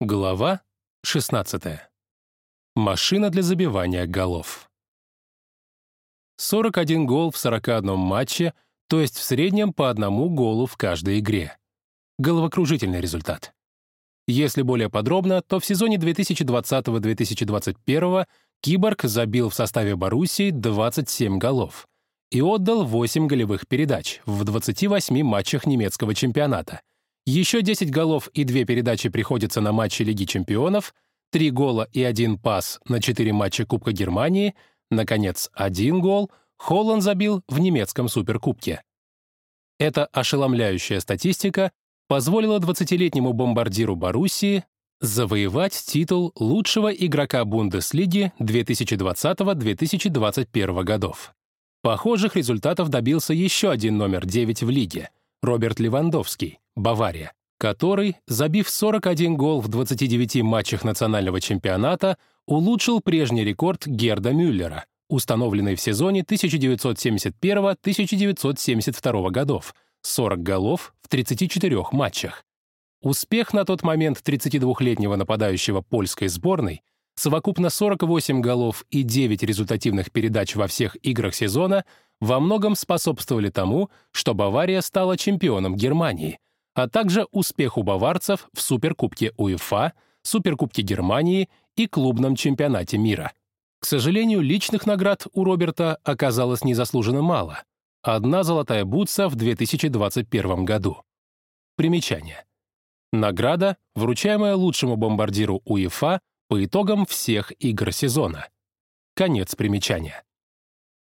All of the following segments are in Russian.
Глава 16. Машина для забивания голов. 41 гол в 41 матче, то есть в среднем по одному голу в каждой игре. Головокружительный результат. Если более подробно, то в сезоне 2020-2021 Киборг забил в составе Боруссии 27 голов и отдал 8 голевых передач в 28 матчах немецкого чемпионата — еще 10 голов и 2 передачи приходятся на матчи Лиги чемпионов, 3 гола и 1 пас на 4 матча Кубка Германии, наконец, 1 гол Холланд забил в немецком суперкубке. Эта ошеломляющая статистика позволила 20-летнему бомбардиру Боруссии завоевать титул лучшего игрока Бундеслиги 2020-2021 годов. Похожих результатов добился еще один номер 9 в лиге — Роберт Левандовский, Бавария, который, забив 41 гол в 29 матчах национального чемпионата, улучшил прежний рекорд Герда Мюллера, установленный в сезоне 1971-1972 годов, 40 голов в 34 матчах. Успех на тот момент 32-летнего нападающего польской сборной совокупно 48 голов и 9 результативных передач во всех играх сезона во многом способствовали тому, что Бавария стала чемпионом Германии — а также успеху баварцев в Суперкубке УЕФА, Суперкубке Германии и клубном чемпионате мира. К сожалению, личных наград у Роберта оказалось незаслуженно мало. Одна золотая бутса в 2021 году. Примечание. Награда, вручаемая лучшему бомбардиру УЕФА по итогам всех игр сезона. Конец примечания.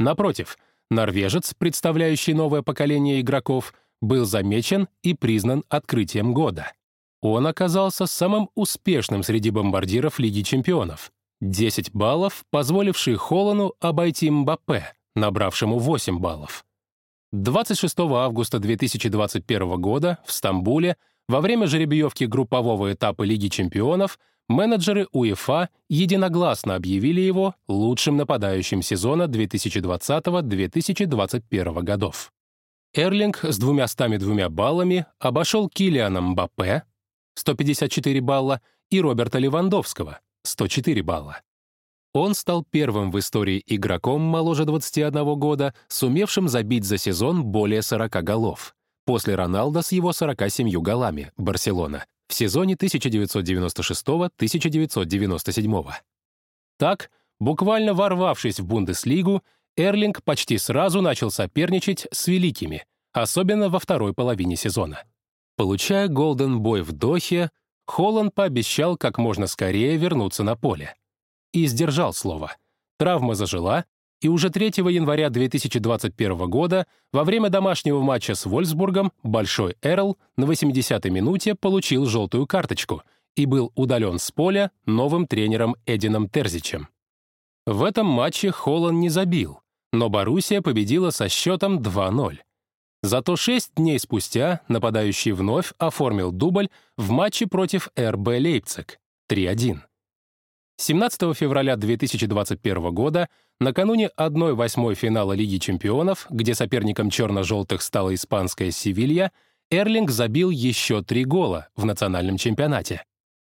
Напротив, норвежец, представляющий новое поколение игроков, был замечен и признан открытием года. Он оказался самым успешным среди бомбардиров Лиги чемпионов. 10 баллов, позволившие Холлану обойти Мбаппе, набравшему 8 баллов. 26 августа 2021 года в Стамбуле во время жеребьевки группового этапа Лиги чемпионов менеджеры УЕФА единогласно объявили его лучшим нападающим сезона 2020-2021 годов. Эрлинг с двумя стами двумя баллами обошел Килиана Мбаппе, 154 балла, и Роберта Левандовского, 104 балла. Он стал первым в истории игроком моложе 21 года, сумевшим забить за сезон более 40 голов, после Роналда с его 47 голами, Барселона, в сезоне 1996-1997. Так, буквально ворвавшись в Бундеслигу, Эрлинг почти сразу начал соперничать с великими, особенно во второй половине сезона. Получая Голден Бой в Дохе, Холланд пообещал как можно скорее вернуться на поле. И сдержал слово. Травма зажила, и уже 3 января 2021 года во время домашнего матча с Вольсбургом Большой Эрл на 80-й минуте получил желтую карточку и был удален с поля новым тренером Эдином Терзичем. В этом матче Холланд не забил, но Боруссия победила со счетом 2-0. Зато шесть дней спустя нападающий вновь оформил дубль в матче против РБ Лейпциг 3-1. 17 февраля 2021 года, накануне 1-8 финала Лиги чемпионов, где соперником черно-желтых стала испанская Севилья, Эрлинг забил еще три гола в национальном чемпионате.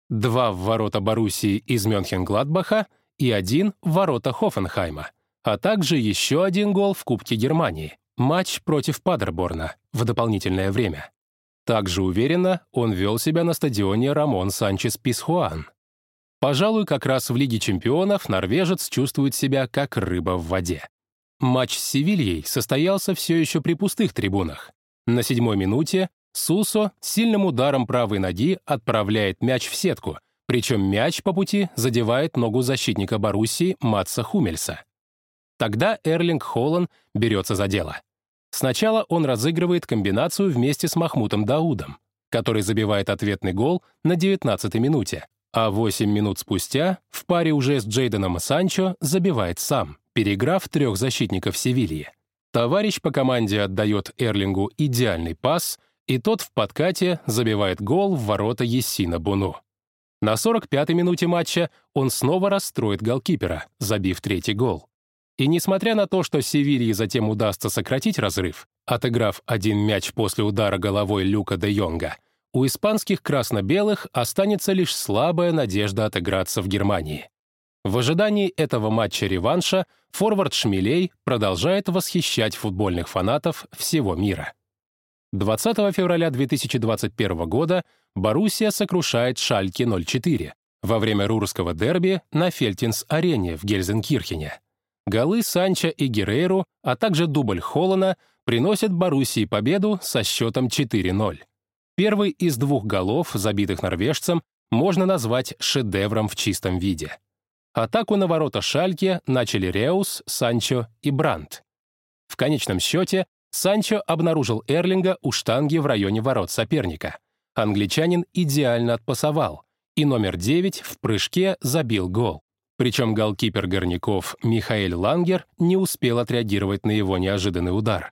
Два в ворота Боруссии из Мюнхен-Гладбаха и один в ворота Хофенхайма — а также еще один гол в Кубке Германии. Матч против Падерборна в дополнительное время. Также уверенно он вел себя на стадионе Рамон Санчес Писхуан. Пожалуй, как раз в Лиге чемпионов норвежец чувствует себя как рыба в воде. Матч с Севильей состоялся все еще при пустых трибунах. На седьмой минуте Сусо сильным ударом правой ноги отправляет мяч в сетку, причем мяч по пути задевает ногу защитника Боруссии Матса Хумельса. Тогда Эрлинг Холланд берется за дело. Сначала он разыгрывает комбинацию вместе с Махмутом Даудом, который забивает ответный гол на 19-й минуте, а 8 минут спустя в паре уже с Джейденом Санчо забивает сам, переиграв трех защитников Севильи. Товарищ по команде отдает Эрлингу идеальный пас, и тот в подкате забивает гол в ворота Ессина Буну. На 45-й минуте матча он снова расстроит голкипера, забив третий гол. И несмотря на то, что Севилье затем удастся сократить разрыв, отыграв один мяч после удара головой Люка де Йонга, у испанских красно-белых останется лишь слабая надежда отыграться в Германии. В ожидании этого матча-реванша форвард Шмелей продолжает восхищать футбольных фанатов всего мира. 20 февраля 2021 года Боруссия сокрушает Шальке 04 во время рурского дерби на Фельтинс-арене в Гельзенкирхене. Голы Санча и Герейру, а также дубль Холлана приносят Боруссии победу со счетом 4-0. Первый из двух голов, забитых норвежцем, можно назвать шедевром в чистом виде. Атаку на ворота Шальке начали Реус, Санчо и Брандт. В конечном счете Санчо обнаружил Эрлинга у штанги в районе ворот соперника. Англичанин идеально отпасовал, и номер 9 в прыжке забил гол. Причем голкипер Горняков Михаэль Лангер не успел отреагировать на его неожиданный удар.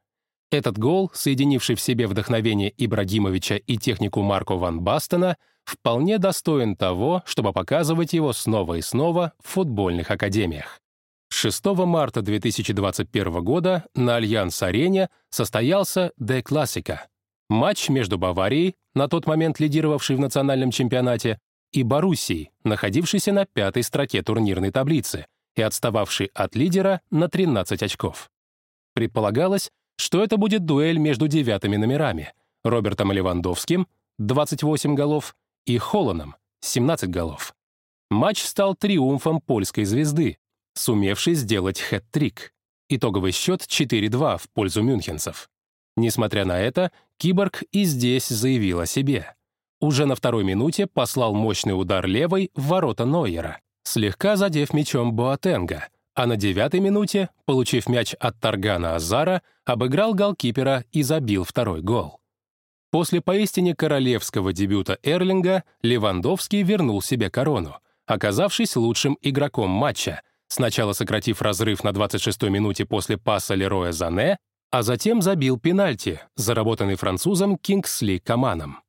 Этот гол, соединивший в себе вдохновение Ибрагимовича и технику Марко ван Бастена, вполне достоин того, чтобы показывать его снова и снова в футбольных академиях. 6 марта 2021 года на Альянс-арене состоялся «Де Классика» — матч между Баварией, на тот момент лидировавшей в национальном чемпионате, и Боруссией, находившейся на пятой строке турнирной таблицы и отстававшей от лидера на 13 очков. Предполагалось, что это будет дуэль между девятыми номерами — Робертом Левандовским, 28 голов, и Холланом, 17 голов. Матч стал триумфом польской звезды, сумевшей сделать хэт-трик. Итоговый счет 4-2 в пользу мюнхенцев. Несмотря на это, Киборг и здесь заявил о себе. Уже на второй минуте послал мощный удар левой в ворота Нойера, слегка задев мячом Боатенга — а на девятой минуте, получив мяч от Таргана Азара, обыграл голкипера и забил второй гол. После поистине королевского дебюта Эрлинга Левандовский вернул себе корону, оказавшись лучшим игроком матча, сначала сократив разрыв на 26-й минуте после паса Лероя Зане, а затем забил пенальти, заработанный французом Кингсли Каманом.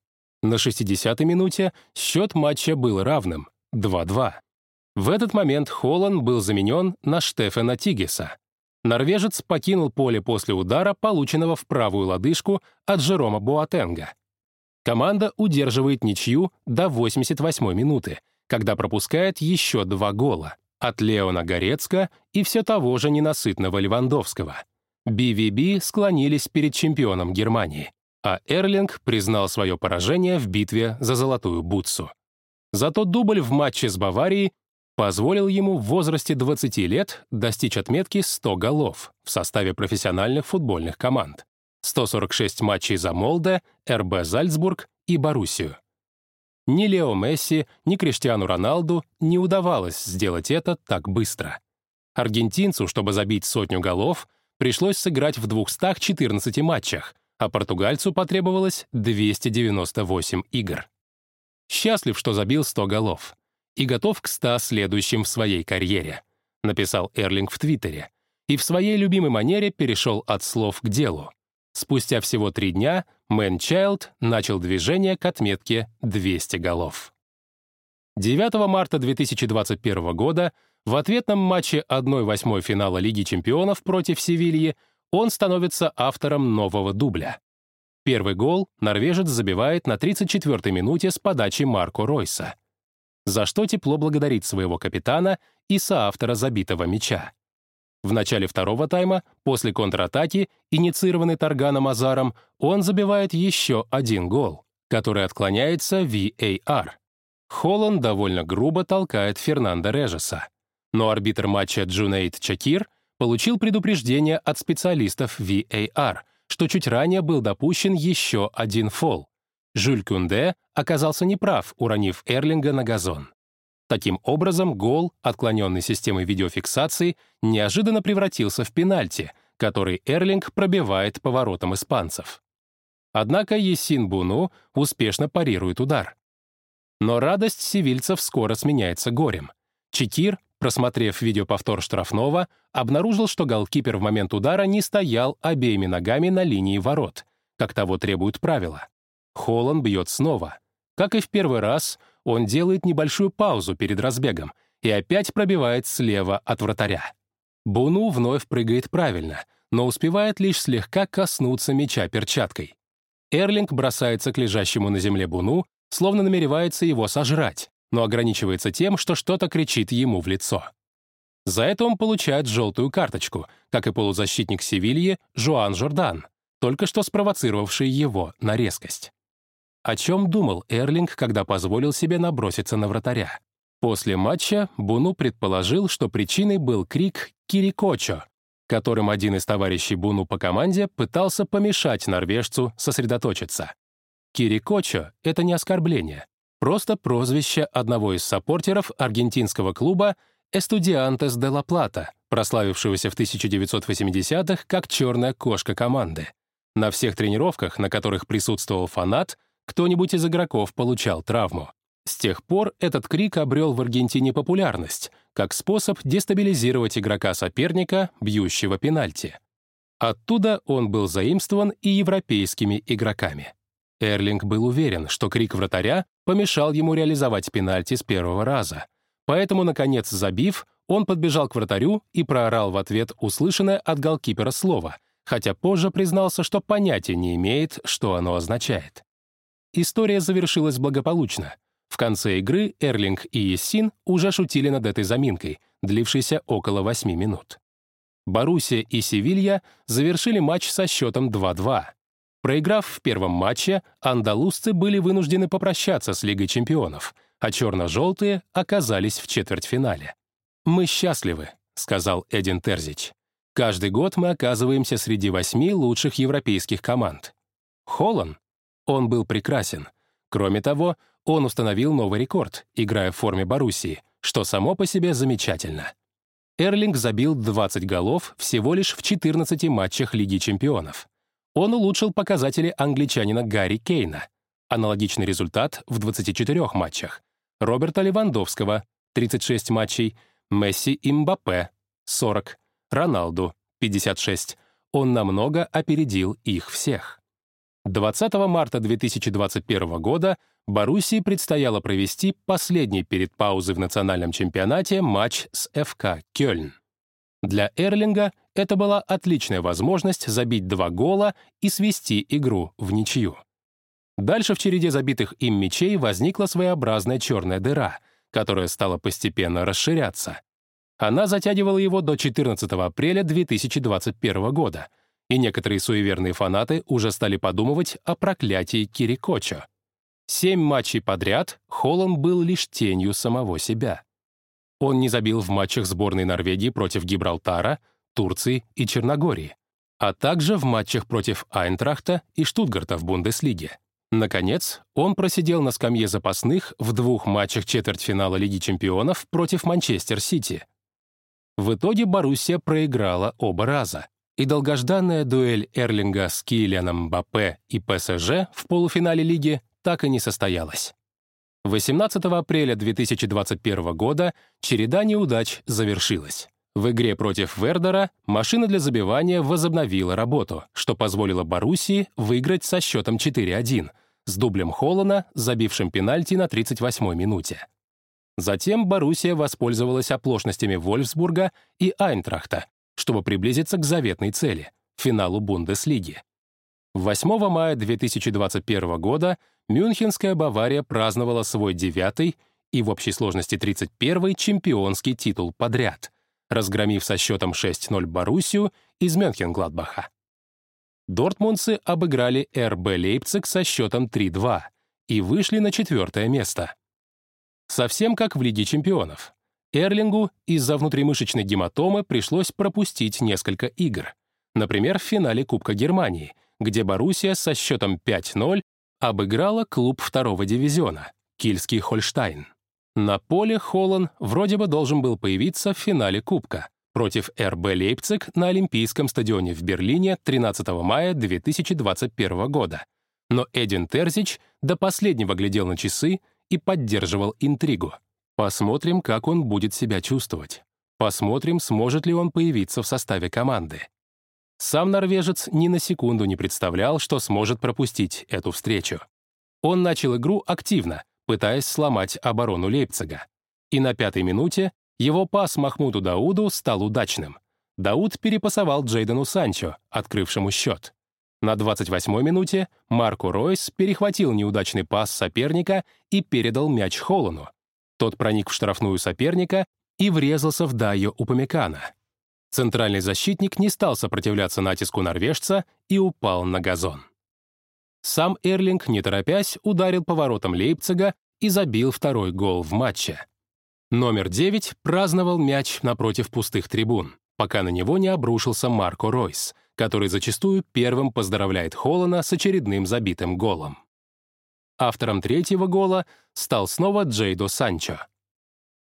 На 60-й минуте счет матча был равным — 2-2. В этот момент Холланд был заменен на Штефена Тигеса. Норвежец покинул поле после удара, полученного в правую лодыжку от Жерома Буатенга. Команда удерживает ничью до 88 минуты, когда пропускает еще два гола от Леона Горецка и все того же ненасытного Левандовского. BVB склонились перед чемпионом Германии, а Эрлинг признал свое поражение в битве за золотую бутсу. Зато дубль в матче с Баварией позволил ему в возрасте 20 лет достичь отметки 100 голов в составе профессиональных футбольных команд, 146 матчей за Молде, РБ Зальцбург и Боруссию. Ни Лео Месси, ни Криштиану Роналду не удавалось сделать это так быстро. Аргентинцу, чтобы забить сотню голов, пришлось сыграть в 214 матчах, а португальцу потребовалось 298 игр. Счастлив, что забил 100 голов и готов к ста следующим в своей карьере», написал Эрлинг в Твиттере, и в своей любимой манере перешел от слов к делу. Спустя всего три дня Мэн Чайлд начал движение к отметке 200 голов. 9 марта 2021 года в ответном матче 1-8 финала Лиги чемпионов против Севильи он становится автором нового дубля. Первый гол норвежец забивает на 34-й минуте с подачи Марко Ройса за что тепло благодарит своего капитана и соавтора забитого мяча. В начале второго тайма, после контратаки, инициированный Торганом Азаром, он забивает еще один гол, который отклоняется VAR. Холланд довольно грубо толкает Фернандо Режеса. Но арбитр матча Джунейд Чакир получил предупреждение от специалистов VAR, что чуть ранее был допущен еще один фол. Жюль Кюнде оказался неправ, уронив Эрлинга на газон. Таким образом, гол, отклоненный системой видеофиксации, неожиданно превратился в пенальти, который Эрлинг пробивает поворотом испанцев. Однако Есин Буну успешно парирует удар. Но радость севильцев скоро сменяется горем. Чекир, просмотрев видеоповтор штрафного, обнаружил, что голкипер в момент удара не стоял обеими ногами на линии ворот, как того требуют правила. Холланд бьет снова. Как и в первый раз, он делает небольшую паузу перед разбегом и опять пробивает слева от вратаря. Буну вновь прыгает правильно, но успевает лишь слегка коснуться мяча перчаткой. Эрлинг бросается к лежащему на земле Буну, словно намеревается его сожрать, но ограничивается тем, что что-то кричит ему в лицо. За это он получает желтую карточку, как и полузащитник Севильи Жуан Жордан, только что спровоцировавший его на резкость. О чем думал Эрлинг, когда позволил себе наброситься на вратаря? После матча Буну предположил, что причиной был крик «Кирикочо», которым один из товарищей Буну по команде пытался помешать норвежцу сосредоточиться. Кирикочо — это не оскорбление, просто прозвище одного из саппортеров аргентинского клуба «Эстудиантес де ла Плата», прославившегося в 1980-х как черная кошка команды. На всех тренировках, на которых присутствовал фанат, кто-нибудь из игроков получал травму. С тех пор этот крик обрел в Аргентине популярность, как способ дестабилизировать игрока-соперника, бьющего пенальти. Оттуда он был заимствован и европейскими игроками. Эрлинг был уверен, что крик вратаря помешал ему реализовать пенальти с первого раза. Поэтому, наконец, забив, он подбежал к вратарю и проорал в ответ услышанное от голкипера слово, хотя позже признался, что понятия не имеет, что оно означает. История завершилась благополучно. В конце игры Эрлинг и Ессин уже шутили над этой заминкой, длившейся около 8 минут. Боруссия и Севилья завершили матч со счетом 2-2. Проиграв в первом матче, андалузцы были вынуждены попрощаться с Лигой чемпионов, а черно-желтые оказались в четвертьфинале. «Мы счастливы», — сказал Эдин Терзич. «Каждый год мы оказываемся среди восьми лучших европейских команд. Холлан он был прекрасен. Кроме того, он установил новый рекорд, играя в форме Боруссии, что само по себе замечательно. Эрлинг забил 20 голов всего лишь в 14 матчах Лиги чемпионов. Он улучшил показатели англичанина Гарри Кейна. Аналогичный результат в 24 матчах. Роберта Левандовского — 36 матчей, Месси и Мбаппе — 40, Роналду — 56. Он намного опередил их всех. 20 марта 2021 года Боруссии предстояло провести последний перед паузой в национальном чемпионате матч с ФК Кёльн. Для Эрлинга это была отличная возможность забить два гола и свести игру в ничью. Дальше в череде забитых им мячей возникла своеобразная черная дыра, которая стала постепенно расширяться. Она затягивала его до 14 апреля 2021 года — и некоторые суеверные фанаты уже стали подумывать о проклятии Кирикочо. Семь матчей подряд Холланд был лишь тенью самого себя. Он не забил в матчах сборной Норвегии против Гибралтара, Турции и Черногории, а также в матчах против Айнтрахта и Штутгарта в Бундеслиге. Наконец, он просидел на скамье запасных в двух матчах четвертьфинала Лиги чемпионов против Манчестер-Сити. В итоге Боруссия проиграла оба раза, и долгожданная дуэль Эрлинга с Киллианом Бапе и ПСЖ в полуфинале лиги так и не состоялась. 18 апреля 2021 года череда неудач завершилась. В игре против Вердера машина для забивания возобновила работу, что позволило Боруссии выиграть со счетом 4-1 с дублем Холлана, забившим пенальти на 38-й минуте. Затем Боруссия воспользовалась оплошностями Вольфсбурга и Айнтрахта, чтобы приблизиться к заветной цели — финалу Бундеслиги. 8 мая 2021 года Мюнхенская Бавария праздновала свой девятый и в общей сложности 31-й чемпионский титул подряд, разгромив со счетом 6-0 Боруссию из Мюнхен-Гладбаха. Дортмундцы обыграли РБ Лейпциг со счетом 3-2 и вышли на четвертое место. Совсем как в Лиге чемпионов. Эрлингу из-за внутримышечной гематомы пришлось пропустить несколько игр. Например, в финале Кубка Германии, где Боруссия со счетом 5-0 обыграла клуб второго дивизиона — Кильский Хольштайн. На поле Холлан вроде бы должен был появиться в финале Кубка против РБ Лейпциг на Олимпийском стадионе в Берлине 13 мая 2021 года. Но Эдин Терзич до последнего глядел на часы и поддерживал интригу. Посмотрим, как он будет себя чувствовать. Посмотрим, сможет ли он появиться в составе команды. Сам норвежец ни на секунду не представлял, что сможет пропустить эту встречу. Он начал игру активно, пытаясь сломать оборону Лейпцига. И на пятой минуте его пас Махмуду Дауду стал удачным. Дауд перепасовал Джейдену Санчо, открывшему счет. На 28-й минуте Марко Ройс перехватил неудачный пас соперника и передал мяч Холлану. Тот проник в штрафную соперника и врезался в Дайо Упамекана. Центральный защитник не стал сопротивляться натиску норвежца и упал на газон. Сам Эрлинг, не торопясь, ударил поворотом Лейпцига и забил второй гол в матче. Номер 9 праздновал мяч напротив пустых трибун, пока на него не обрушился Марко Ройс, который зачастую первым поздравляет Холлана с очередным забитым голом. Автором третьего гола стал снова Джейдо Санчо.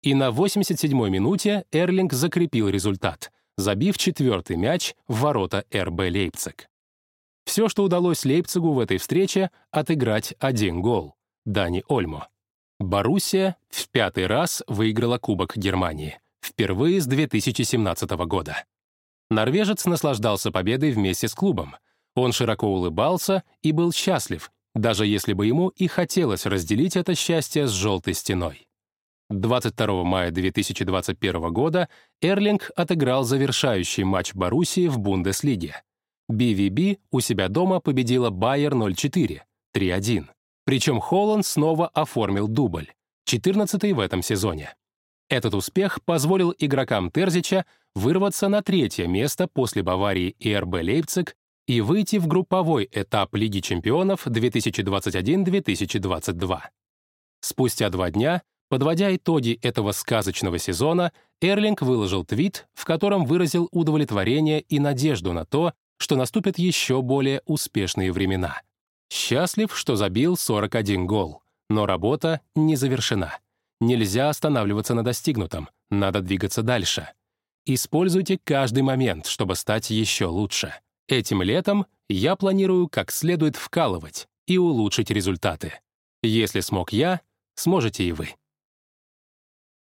И на 87-й минуте Эрлинг закрепил результат, забив четвертый мяч в ворота РБ Лейпциг. Все, что удалось Лейпцигу в этой встрече, отыграть один гол — Дани Ольмо. Боруссия в пятый раз выиграла Кубок Германии, впервые с 2017 года. Норвежец наслаждался победой вместе с клубом. Он широко улыбался и был счастлив, даже если бы ему и хотелось разделить это счастье с желтой стеной. 22 мая 2021 года Эрлинг отыграл завершающий матч Боруссии в Бундеслиге. BVB у себя дома победила Байер 0-4, 3-1. Причем Холланд снова оформил дубль, 14-й в этом сезоне. Этот успех позволил игрокам Терзича вырваться на третье место после Баварии и РБ Лейпциг и выйти в групповой этап Лиги чемпионов 2021-2022. Спустя два дня, подводя итоги этого сказочного сезона, Эрлинг выложил твит, в котором выразил удовлетворение и надежду на то, что наступят еще более успешные времена — Счастлив, что забил 41 гол, но работа не завершена. Нельзя останавливаться на достигнутом, надо двигаться дальше. Используйте каждый момент, чтобы стать еще лучше. Этим летом я планирую как следует вкалывать и улучшить результаты. Если смог я, сможете и вы.